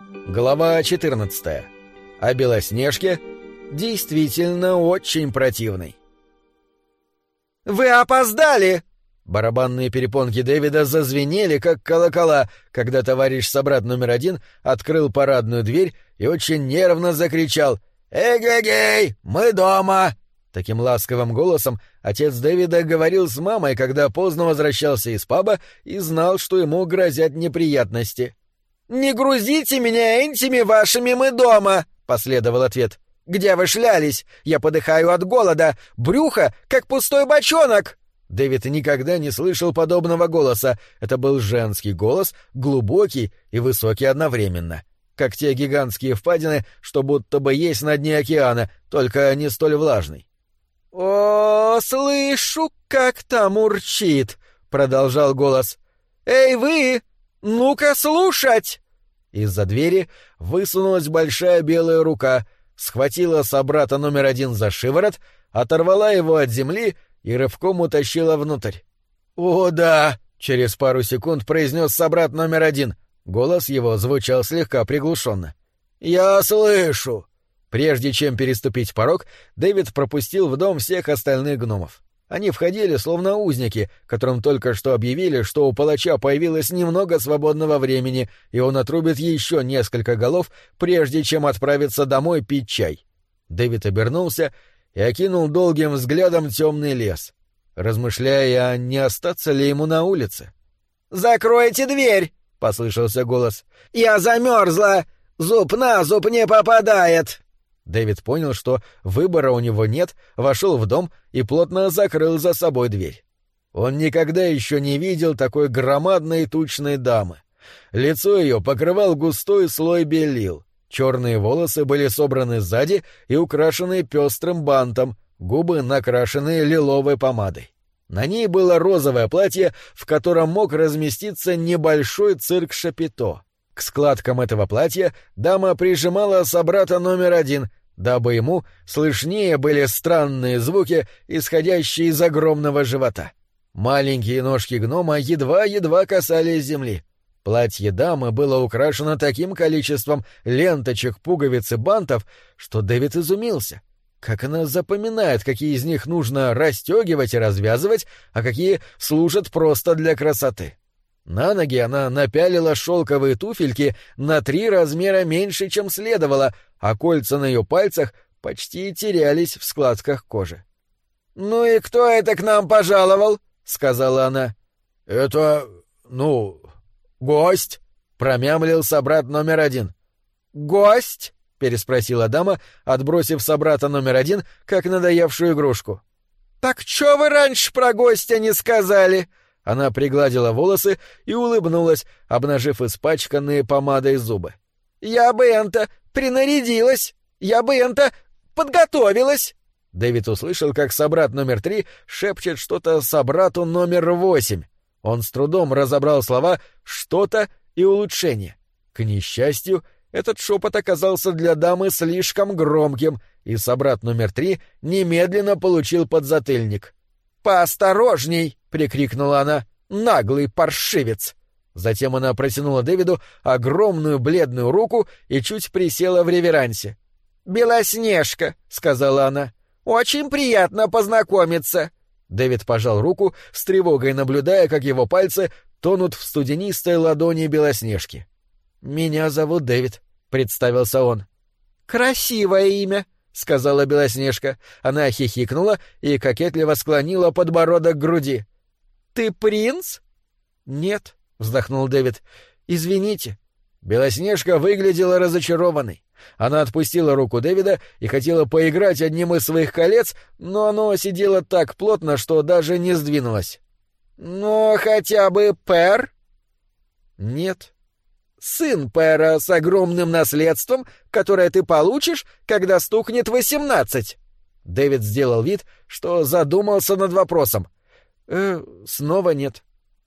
Глава 14. О Белоснежке действительно очень противный. «Вы опоздали!» Барабанные перепонки Дэвида зазвенели, как колокола, когда товарищ собрат номер один открыл парадную дверь и очень нервно закричал «Эгегей, мы дома!» Таким ласковым голосом отец Дэвида говорил с мамой, когда поздно возвращался из паба и знал, что ему грозят неприятности. «Не грузите меня этими вашими мы дома!» — последовал ответ. «Где вы шлялись? Я подыхаю от голода. Брюхо, как пустой бочонок!» Дэвид никогда не слышал подобного голоса. Это был женский голос, глубокий и высокий одновременно. Как те гигантские впадины, что будто бы есть на дне океана, только не столь влажный. «О, слышу, как там урчит!» — продолжал голос. «Эй, вы! Ну-ка слушать!» Из-за двери высунулась большая белая рука, схватила собрата номер один за шиворот, оторвала его от земли и рывком утащила внутрь. «О, да!» — через пару секунд произнес собрат номер один. Голос его звучал слегка приглушенно. «Я слышу!» Прежде чем переступить порог, Дэвид пропустил в дом всех остальных гномов. Они входили словно узники, которым только что объявили, что у палача появилось немного свободного времени, и он отрубит еще несколько голов, прежде чем отправиться домой пить чай. Дэвид обернулся и окинул долгим взглядом темный лес, размышляя, не остаться ли ему на улице. «Закройте дверь!» — послышался голос. «Я замерзла! Зуб на зуб не попадает!» Дэвид понял, что выбора у него нет, вошел в дом и плотно закрыл за собой дверь. Он никогда еще не видел такой громадной тучной дамы. Лицо ее покрывал густой слой белил, черные волосы были собраны сзади и украшены пестрым бантом, губы накрашены лиловой помадой. На ней было розовое платье, в котором мог разместиться небольшой цирк Шапито. К складкам этого платья дама прижимала собрата номер один, дабы ему слышнее были странные звуки, исходящие из огромного живота. Маленькие ножки гнома едва-едва касались земли. Платье дамы было украшено таким количеством ленточек, пуговиц и бантов, что Дэвид изумился. Как она запоминает, какие из них нужно расстегивать и развязывать, а какие служат просто для красоты. На ноги она напялила шелковые туфельки на три размера меньше, чем следовало, а кольца на ее пальцах почти терялись в складках кожи. «Ну и кто это к нам пожаловал?» — сказала она. «Это... ну... гость», — промямлил собрат номер один. «Гость?» — переспросила дама, отбросив собрата номер один, как надоевшую игрушку. «Так чё вы раньше про гостя не сказали?» Она пригладила волосы и улыбнулась, обнажив испачканные помадой зубы. «Я бы энто принарядилась! Я бы энто подготовилась!» Дэвид услышал, как собрат номер три шепчет что-то собрату номер восемь. Он с трудом разобрал слова «что-то» и «улучшение». К несчастью, этот шепот оказался для дамы слишком громким, и собрат номер три немедленно получил подзатыльник. «Поосторожней!» — прикрикнула она. «Наглый паршивец!» Затем она протянула Дэвиду огромную бледную руку и чуть присела в реверансе. «Белоснежка», — сказала она, — «очень приятно познакомиться». Дэвид пожал руку, с тревогой наблюдая, как его пальцы тонут в студенистой ладони Белоснежки. «Меня зовут Дэвид», — представился он. «Красивое имя», — сказала Белоснежка. Она хихикнула и кокетливо склонила подбородок к груди. «Ты принц?» «Нет», — вздохнул Дэвид. «Извините». Белоснежка выглядела разочарованной. Она отпустила руку Дэвида и хотела поиграть одним из своих колец, но оно сидело так плотно, что даже не сдвинулось. «Но хотя бы Пэр?» «Нет», сын Пэра с огромным наследством, которое ты получишь, когда стукнет восемнадцать. Дэвид сделал вид, что задумался над вопросом. Э, снова нет.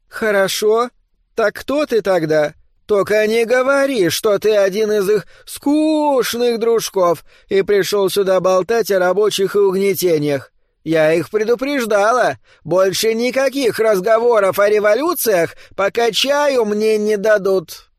Хорошо. Так кто ты тогда? Только не говори, что ты один из их скучных дружков и пришел сюда болтать о рабочих и угнетениях. Я их предупреждала. Больше никаких разговоров о революциях, пока чаю мне не дадут.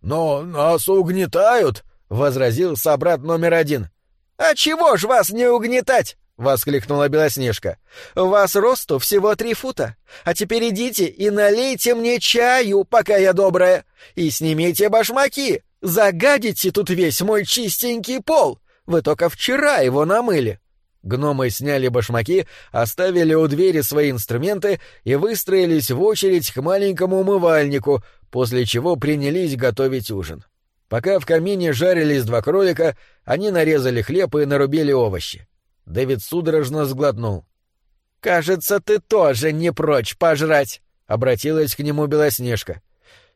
«Но нас угнетают», — возразил собрат номер один. «А чего ж вас не угнетать?» — воскликнула Белоснежка. «У вас росту всего три фута. А теперь идите и налейте мне чаю, пока я добрая, и снимите башмаки. Загадите тут весь мой чистенький пол. Вы только вчера его намыли». Гномы сняли башмаки, оставили у двери свои инструменты и выстроились в очередь к маленькому умывальнику, после чего принялись готовить ужин. Пока в камине жарились два кролика, они нарезали хлеб и нарубили овощи. Дэвид судорожно сглотнул. «Кажется, ты тоже не прочь пожрать», — обратилась к нему Белоснежка.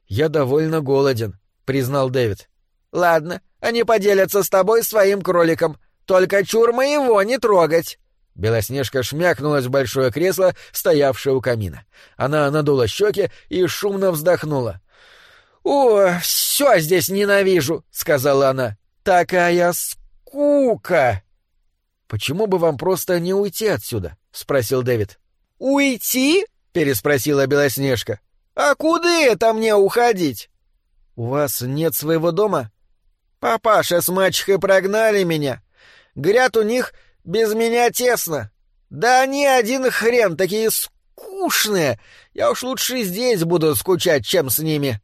«Я довольно голоден», — признал Дэвид. «Ладно, они поделятся с тобой своим кроликом. Только чур моего не трогать!» Белоснежка шмякнулась в большое кресло, стоявшее у камина. Она надула щеки и шумно вздохнула. «О, все здесь ненавижу!» — сказала она. «Такая скука!» «Почему бы вам просто не уйти отсюда?» — спросил Дэвид. «Уйти?» — переспросила Белоснежка. «А куда это мне уходить?» «У вас нет своего дома?» «Папаша с мачехой прогнали меня. Говорят, у них без меня тесно. Да они один хрен, такие скучные. Я уж лучше здесь буду скучать, чем с ними.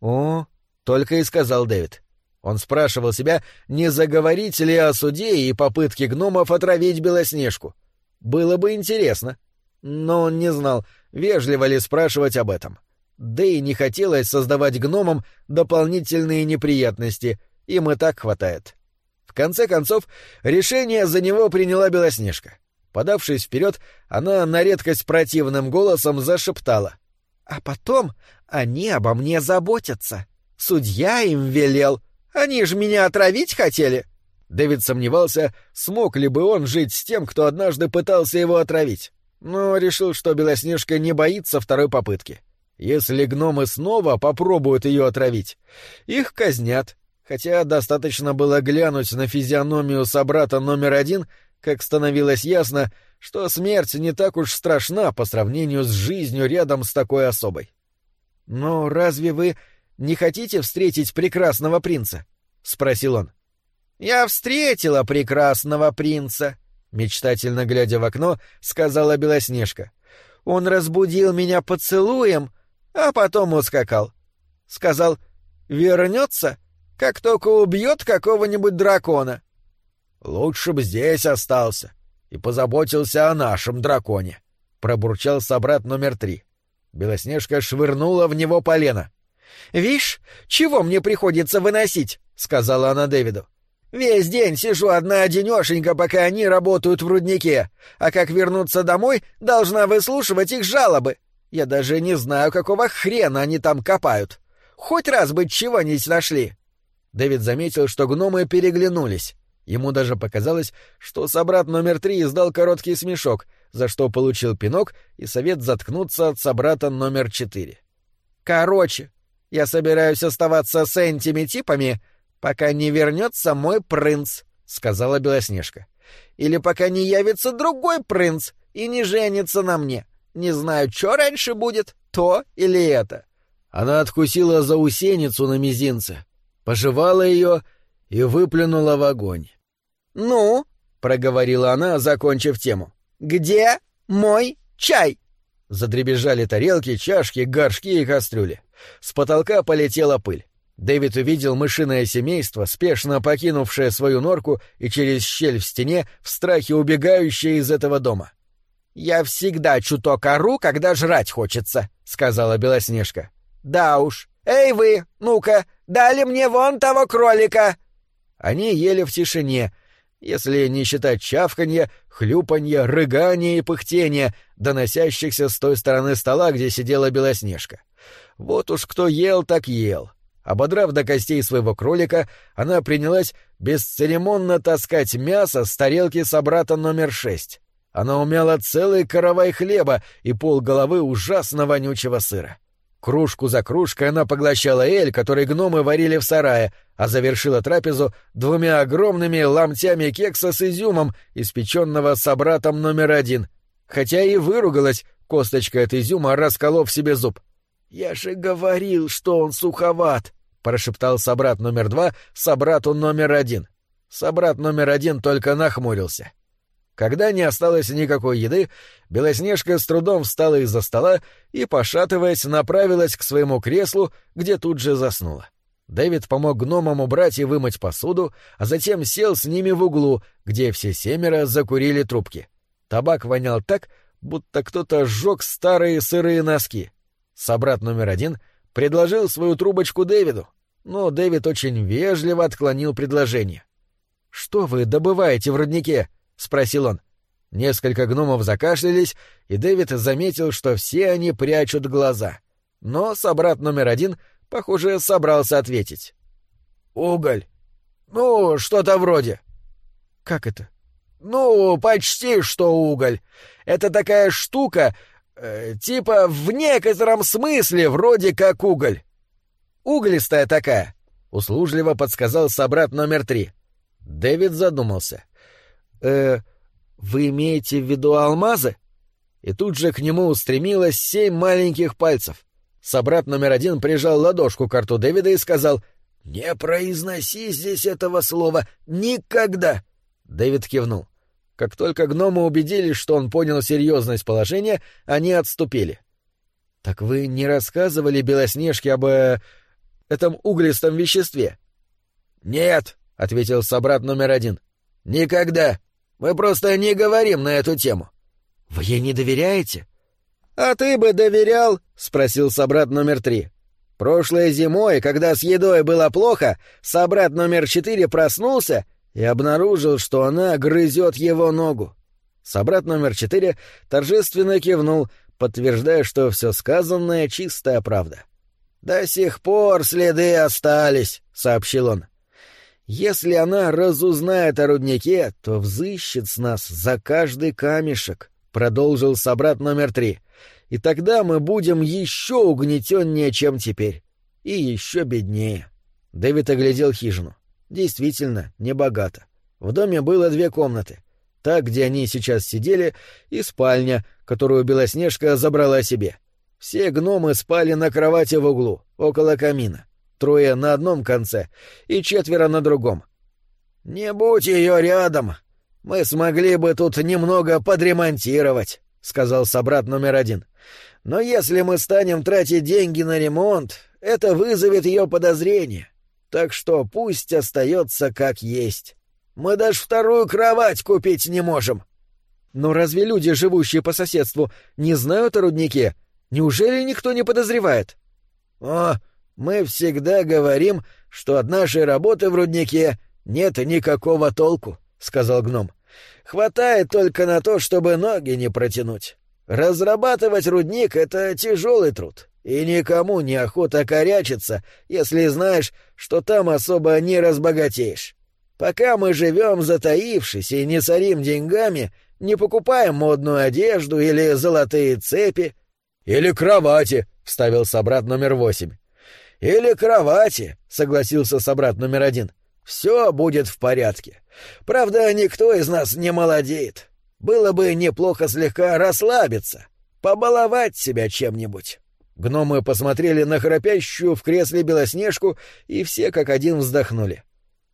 О, только и сказал Дэвид. Он спрашивал себя, не заговорить ли о суде и попытке гномов отравить Белоснежку. Было бы интересно. Но он не знал, вежливо ли спрашивать об этом. Да и не хотелось создавать гномам дополнительные неприятности, им и так хватает. В конце концов, решение за него приняла Белоснежка. Подавшись вперед, она на редкость противным голосом зашептала. «А потом они обо мне заботятся. Судья им велел. Они же меня отравить хотели». Дэвид сомневался, смог ли бы он жить с тем, кто однажды пытался его отравить. Но решил, что Белоснежка не боится второй попытки. Если гномы снова попробуют ее отравить, их казнят, хотя достаточно было глянуть на физиономию собрата номер один, как становилось ясно, что смерть не так уж страшна по сравнению с жизнью рядом с такой особой. «Но разве вы не хотите встретить прекрасного принца?» — спросил он. «Я встретила прекрасного принца», — мечтательно глядя в окно, сказала Белоснежка. «Он разбудил меня поцелуем, а потом ускакал. Сказал, вернется как только убьет какого-нибудь дракона. Лучше б здесь остался и позаботился о нашем драконе, пробурчал собрат номер три. Белоснежка швырнула в него полено. «Вишь, чего мне приходится выносить?» — сказала она Дэвиду. «Весь день сижу одна-одинешенька, пока они работают в руднике, а как вернуться домой, должна выслушивать их жалобы. Я даже не знаю, какого хрена они там копают. Хоть раз бы чего-нибудь нашли». Дэвид заметил, что гномы переглянулись. Ему даже показалось, что собрат номер три издал короткий смешок, за что получил пинок и совет заткнуться от собрата номер четыре. «Короче, я собираюсь оставаться с этими типами, пока не вернется мой принц», — сказала Белоснежка. «Или пока не явится другой принц и не женится на мне. Не знаю, что раньше будет, то или это». Она откусила заусеницу на мизинце, пожевала ее и выплюнула в огонь. «Ну?» — проговорила она, закончив тему. «Где мой чай?» Задребезжали тарелки, чашки, горшки и кастрюли. С потолка полетела пыль. Дэвид увидел мышиное семейство, спешно покинувшее свою норку и через щель в стене в страхе убегающее из этого дома. «Я всегда чуток ору, когда жрать хочется», — сказала Белоснежка. «Да уж. Эй вы, ну-ка, Дали мне вон того кролика!» Они ели в тишине, если не считать чавканья, хлюпанья, рыгания и пыхтения, доносящихся с той стороны стола, где сидела Белоснежка. Вот уж кто ел, так ел. Ободрав до костей своего кролика, она принялась бесцеремонно таскать мясо с тарелки собрата номер шесть. Она умяла целый каравай хлеба и пол головы ужасно вонючего сыра. Кружку за кружкой она поглощала эль, который гномы варили в сарае, а завершила трапезу двумя огромными ломтями кекса с изюмом, испеченного собратом номер один. Хотя и выругалась косточка от изюма, расколов себе зуб. «Я же говорил, что он суховат!» — прошептал собрат номер два собрату номер один. Собрат номер один только нахмурился. Когда не осталось никакой еды, Белоснежка с трудом встала из-за стола и, пошатываясь, направилась к своему креслу, где тут же заснула. Дэвид помог гномам убрать и вымыть посуду, а затем сел с ними в углу, где все семеро закурили трубки. Табак вонял так, будто кто-то сжег старые сырые носки. Собрат номер один предложил свою трубочку Дэвиду, но Дэвид очень вежливо отклонил предложение. «Что вы добываете в роднике?» — спросил он. Несколько гномов закашлялись, и Дэвид заметил, что все они прячут глаза. Но собрат номер один, похоже, собрался ответить. «Уголь. Ну, что-то вроде». «Как это?» «Ну, почти что уголь. Это такая штука, э, типа в некотором смысле вроде как уголь. Углистая такая», — услужливо подсказал собрат номер три. Дэвид задумался. «Э, вы имеете в виду алмазы?» И тут же к нему устремилось семь маленьких пальцев. Собрат номер один прижал ладошку к рту Дэвида и сказал «Не произноси здесь этого слова никогда!» Дэвид кивнул. Как только гномы убедились, что он понял серьезность положения, они отступили. «Так вы не рассказывали Белоснежке об... Э, этом углистом веществе?» «Нет», — ответил собрат номер один. «Никогда. Мы просто не говорим на эту тему». «Вы ей не доверяете?» «А ты бы доверял?» — спросил собрат номер три. «Прошлой зимой, когда с едой было плохо, собрат номер четыре проснулся и обнаружил, что она грызет его ногу. Собрат номер четыре торжественно кивнул, подтверждая, что все сказанное — чистая правда. «До сих пор следы остались», — сообщил он. Если она разузнает о руднике, то взыщет с нас за каждый камешек, — продолжил собрат номер три. И тогда мы будем еще угнетеннее, чем теперь. И еще беднее. Дэвид оглядел хижину. Действительно, небогато. В доме было две комнаты. Та, где они сейчас сидели, и спальня, которую Белоснежка забрала себе. Все гномы спали на кровати в углу, около камина трое на одном конце и четверо на другом. «Не будь ее рядом, мы смогли бы тут немного подремонтировать», — сказал собрат номер один. «Но если мы станем тратить деньги на ремонт, это вызовет ее подозрение. Так что пусть остается как есть. Мы даже вторую кровать купить не можем». «Но разве люди, живущие по соседству, не знают о руднике? Неужели никто не подозревает?» «О, мы всегда говорим, что от нашей работы в руднике нет никакого толку, сказал гном. Хватает только на то, чтобы ноги не протянуть. Разрабатывать рудник это тяжелый труд, и никому не охота корячиться, если знаешь, что там особо не разбогатеешь. Пока мы живем затаившись и не царим деньгами, не покупаем модную одежду или золотые цепи. — Или кровати, — вставил собрат номер восемь. «Или кровати», — согласился собрат номер один. «Все будет в порядке. Правда, никто из нас не молодеет. Было бы неплохо слегка расслабиться, побаловать себя чем-нибудь». Гномы посмотрели на храпящую в кресле Белоснежку, и все как один вздохнули.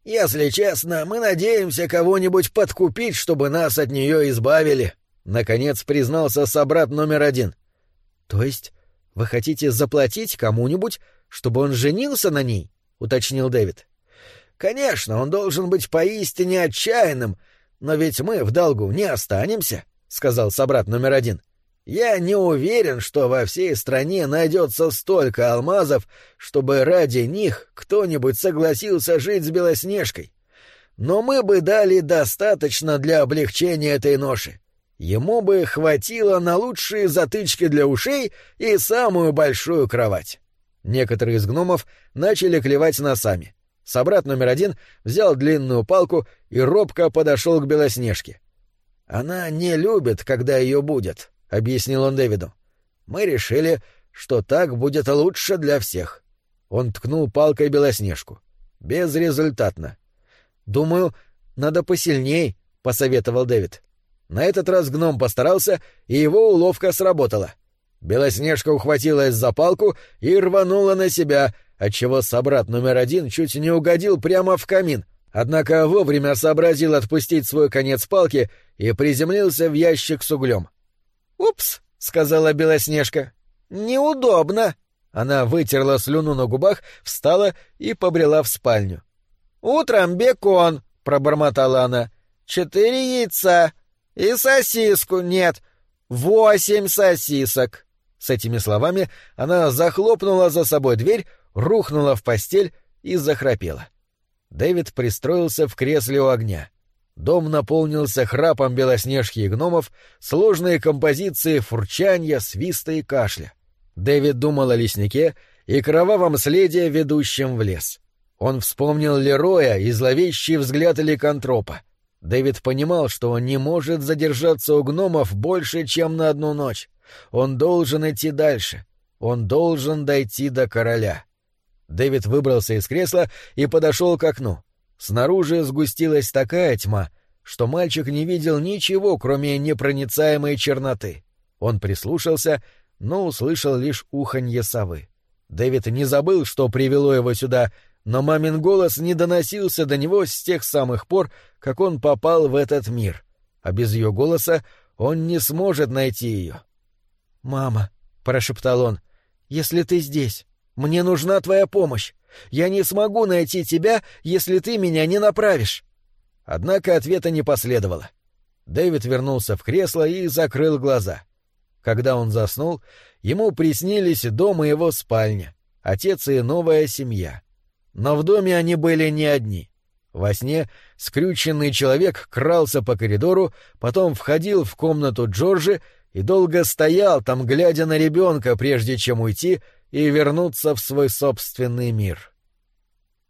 «Если честно, мы надеемся кого-нибудь подкупить, чтобы нас от нее избавили», — наконец признался собрат номер один. «То есть вы хотите заплатить кому-нибудь, чтобы он женился на ней? уточнил Дэвид. Конечно, он должен быть поистине отчаянным, но ведь мы в долгу не останемся, сказал собрат номер один. Я не уверен, что во всей стране найдется столько алмазов, чтобы ради них кто-нибудь согласился жить с Белоснежкой. Но мы бы дали достаточно для облегчения этой ноши. Ему бы хватило на лучшие затычки для ушей и самую большую кровать. Некоторые из гномов начали клевать носами. Собрат номер один взял длинную палку и робко подошел к Белоснежке. «Она не любит, когда ее будет», — объяснил он Дэвиду. «Мы решили, что так будет лучше для всех». Он ткнул палкой Белоснежку. Безрезультатно. «Думаю, надо посильней», — посоветовал Дэвид. На этот раз гном постарался, и его уловка сработала. Белоснежка ухватилась за палку и рванула на себя, отчего собрат номер один чуть не угодил прямо в камин, однако вовремя сообразил отпустить свой конец палки и приземлился в ящик с углем. «Упс», — сказала Белоснежка, — «неудобно». Она вытерла слюну на губах, встала и побрела в спальню. «Утром бекон», — пробормотала она. «Четыре яйца. И сосиску нет. Восемь сосисок». С этими словами она захлопнула за собой дверь, рухнула в постель и захрапела. Дэвид пристроился в кресле у огня. Дом наполнился храпом белоснежки и гномов, сложные композиции фурчанья, свиста и кашля. Дэвид думал о леснике и кровавом следе, ведущем в лес. Он вспомнил Лероя и зловещий взгляд ликантропа. Дэвид понимал, что он не может задержаться у гномов больше, чем на одну ночь. Он должен идти дальше. Он должен дойти до короля. Дэвид выбрался из кресла и подошел к окну. Снаружи сгустилась такая тьма, что мальчик не видел ничего, кроме непроницаемой черноты. Он прислушался, но услышал лишь уханье совы. Дэвид не забыл, что привело его сюда, но мамин голос не доносился до него с тех самых пор, как он попал в этот мир, а без ее голоса он не сможет найти ее. «Мама», — прошептал он, — «если ты здесь, мне нужна твоя помощь. Я не смогу найти тебя, если ты меня не направишь». Однако ответа не последовало. Дэвид вернулся в кресло и закрыл глаза. Когда он заснул, ему приснились дом и его спальня, отец и новая семья. Но в доме они были не одни. Во сне скрюченный человек крался по коридору, потом входил в комнату Джорджи и долго стоял там, глядя на ребенка, прежде чем уйти и вернуться в свой собственный мир.